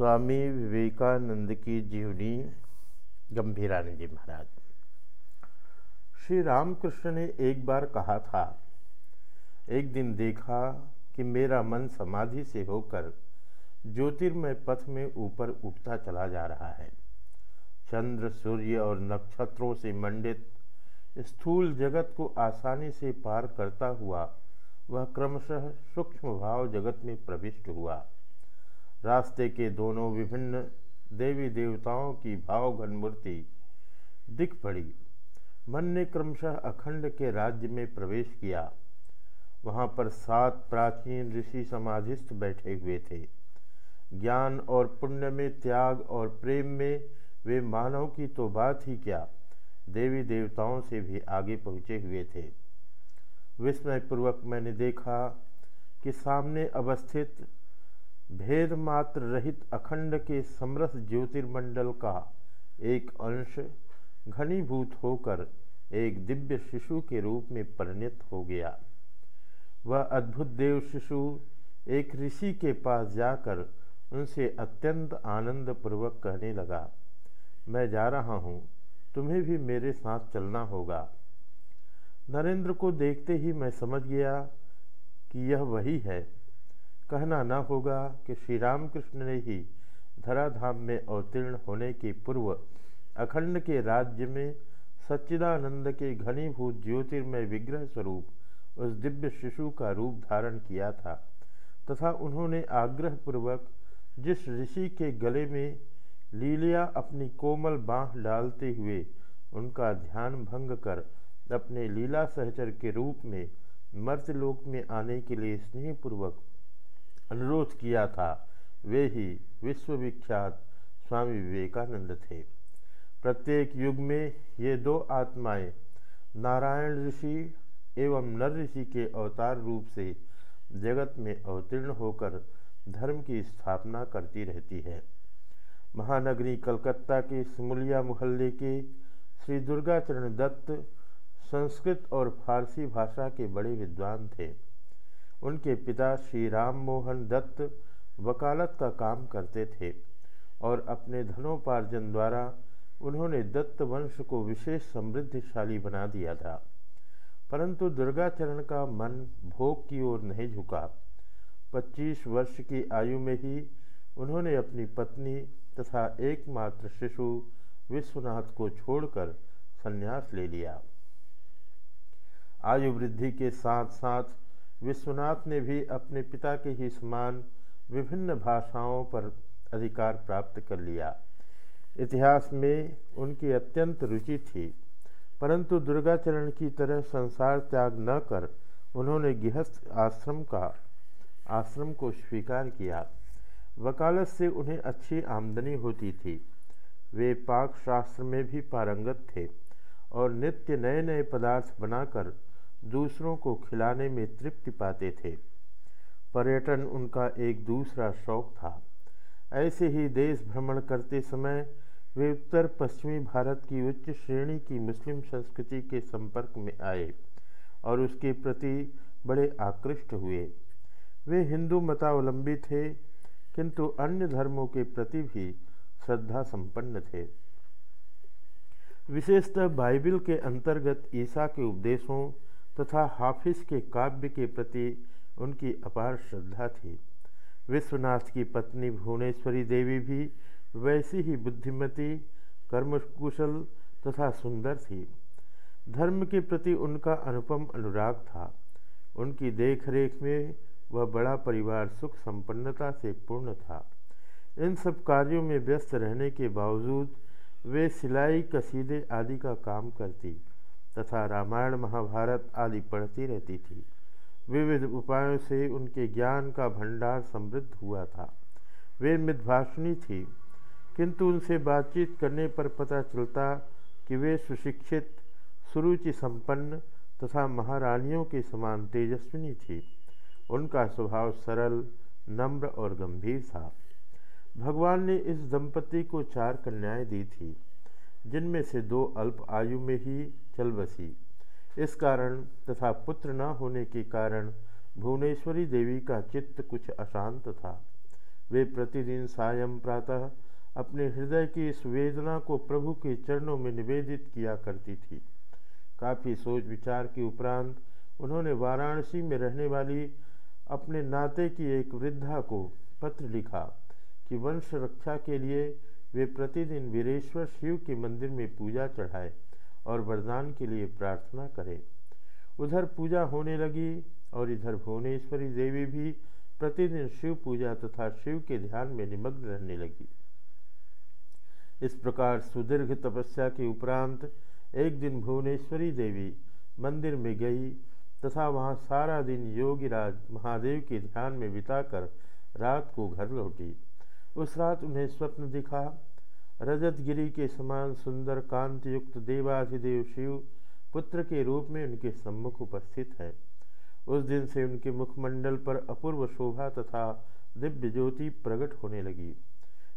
स्वामी विवेकानंद की जीवनी गंभीरानंद जी महाराज। श्री रामकृष्ण ने एक बार कहा था, एक दिन देखा कि मेरा मन समाधि से होकर ज्योतिर्मय पथ में ऊपर उठता चला जा रहा है। चंद्र, सूर्य और नक्षत्रों से मंडित स्थूल जगत को आसानी से पार करता हुआ, वह क्रमशः सूक्ष्म भाव जगत में प्रविष्ट हुआ। रास्ते के दोनों विभिन्न देवी देवताओं की भावघन मूर्ति दिख पड़ी। मन ने क्रमशः अखंड के राज्य में प्रवेश किया। वहाँ पर सात प्राचीन ऋषि समाधिस्थ बैठे हुए थे। ज्ञान और पुण्य में त्याग और प्रेम में वे मानव की तो बात ही क्या, देवी देवताओं से भी आगे पहुँचे हुए थे। विस्मयपूर्वक मैंने देखा कि सामने अवस्थित भेद मात्र रहित अखंड के समरस ज्योतिर्मंडल का एक अंश घनीभूत होकर एक दिव्य शिशु के रूप में परिणत हो गया। वह अद्भुत देव शिशु एक ऋषि के पास जाकर उनसे अत्यंत आनंद पूर्वक कहने लगा, मैं जा रहा हूँ, तुम्हें भी मेरे साथ चलना होगा। नरेंद्र को देखते ही मैं समझ गया कि यह वही है। कहना न होगा कि श्री रामकृष्ण ने ही धराधाम में अवतीर्ण होने के पूर्व अखंड के राज्य में सच्चिदानंद के घनीभूत ज्योतिर्मय विग्रह स्वरूप उस दिव्य शिशु का रूप धारण किया था तथा उन्होंने आग्रह पूर्वक जिस ऋषि के गले में लीलिया अपनी कोमल बाँह डालते हुए उनका ध्यान भंग कर अपने लीला सहचर के रूप में मर्तलोक में आने के लिए स्नेहपूर्वक अनुरोध किया था। वे ही विश्वविख्यात स्वामी विवेकानंद थे। प्रत्येक युग में ये दो आत्माएँ नारायण ऋषि एवं नर ऋषि के अवतार रूप से जगत में अवतीर्ण होकर धर्म की स्थापना करती रहती है। महानगरी कलकत्ता के सिमुलिया मोहल्ले के श्री दुर्गाचरण दत्त संस्कृत और फारसी भाषा के बड़े विद्वान थे। उनके पिता श्री राम मोहन दत्त वकालत का काम करते थे और अपने धनोपार्जन द्वारा उन्होंने दत्त वंश को विशेष समृद्धिशाली बना दिया था। परंतु दुर्गाचरण का मन भोग की ओर नहीं झुका। 25 वर्ष की आयु में ही उन्होंने अपनी पत्नी तथा एकमात्र शिशु विश्वनाथ को छोड़कर संन्यास ले लिया। आयु वृद्धि के साथ साथ विश्वनाथ ने भी अपने पिता के ही समान विभिन्न भाषाओं पर अधिकार प्राप्त कर लिया। इतिहास में उनकी अत्यंत रुचि थी, परंतु दुर्गाचरण की तरह संसार त्याग न कर उन्होंने गृहस्थ आश्रम का, आश्रम को स्वीकार किया। वकालत से उन्हें अच्छी आमदनी होती थी। वे पाक शास्त्र में भी पारंगत थे और नित्य नए नए पदार्थ बनाकर दूसरों को खिलाने में तृप्ति पाते थे। पर्यटन उनका एक दूसरा शौक था। ऐसे ही देश भ्रमण करते समय वे उत्तर पश्चिमी भारत की उच्च श्रेणी की मुस्लिम संस्कृति के संपर्क में आए और उसके प्रति बड़े आकृष्ट हुए। वे हिंदू मतावलंबी थे, किंतु अन्य धर्मों के प्रति भी श्रद्धा संपन्न थे। विशेषतः बाइबिल के अंतर्गत ईसा के उपदेशों तथा हाफिज के काव्य के प्रति उनकी अपार श्रद्धा थी। विश्वनाथ की पत्नी भुवनेश्वरी देवी भी वैसी ही बुद्धिमती, कर्मकुशल तथा सुंदर थी। धर्म के प्रति उनका अनुपम अनुराग था। उनकी देखरेख में वह बड़ा परिवार सुख संपन्नता से पूर्ण था। इन सब कार्यों में व्यस्त रहने के बावजूद वे सिलाई, कसीदे आदि का काम करती। तथा रामायण महाभारत आदि पढ़ती रहती थी। विविध उपायों से उनके ज्ञान का भंडार समृद्ध हुआ था। वे मितभाषणी थी, किंतु उनसे बातचीत करने पर पता चलता कि वे सुशिक्षित, सुरुचि संपन्न तथा महारानियों के समान तेजस्विनी थी। उनका स्वभाव सरल, नम्र और गंभीर था। भगवान ने इस दंपति को चार कन्याएँ दी थी। जिनमें से दो अल्प आयु में ही चल बसी। इस कारण तथा पुत्र न होने के कारण भुवनेश्वरी देवी का चित्त कुछ अशांत था। वे प्रतिदिन सायं प्रातः अपने हृदय की इस वेदना को प्रभु के चरणों में निवेदित किया करती थी। काफ़ी सोच विचार के उपरांत उन्होंने वाराणसी में रहने वाली अपने नाते की एक वृद्धा को पत्र लिखा कि वंश रक्षा के लिए वे प्रतिदिन वीरेश्वर शिव के मंदिर में पूजा चढ़ाए और वरदान के लिए प्रार्थना करें। उधर पूजा होने लगी और इधर भुवनेश्वरी देवी भी प्रतिदिन शिव पूजा तथा शिव के ध्यान में निमग्न रहने लगी। इस प्रकार सुदीर्घ तपस्या के उपरांत एक दिन भुवनेश्वरी देवी मंदिर में गई तथा वहाँ सारा दिन योगीराज महादेव के ध्यान में बिताकर रात को घर लौटी। उस रात उन्हें स्वप्न दिखा। रजतगिरी के समान सुंदर कांत युक्त देवाधिदेव शिव पुत्र के रूप में उनके सम्मुख उपस्थित है। उस दिन से उनके मुखमंडल पर अपूर्व शोभा तथा दिव्य ज्योति प्रकट होने लगी,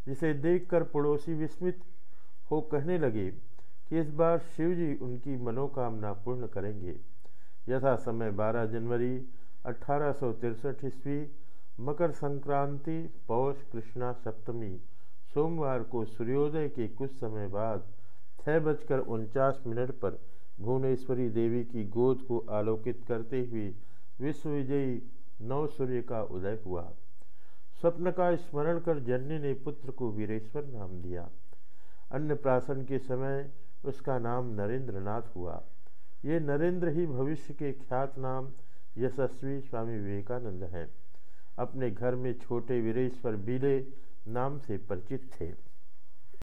जिसे देखकर पड़ोसी विस्मित हो कहने लगे कि इस बार शिव जी उनकी मनोकामना पूर्ण करेंगे। यथा समय 12 जनवरी अठारह ईस्वी मकर संक्रांति, पौष कृष्णा सप्तमी, सोमवार को सूर्योदय के कुछ समय बाद छः बजकर उनचास मिनट पर भुवनेश्वरी देवी की गोद को आलोकित करते हुए विश्व विजयी नव सूर्य का उदय हुआ। स्वप्न का स्मरण कर जननी ने पुत्र को वीरेश्वर नाम दिया। अन्नप्राशन के समय उसका नाम नरेंद्रनाथ हुआ। ये नरेंद्र ही भविष्य के ख्यात नाम यशस्वी स्वामी विवेकानंद हैं। अपने घर में छोटे वीरेश्वर बीले नाम से परिचित थे।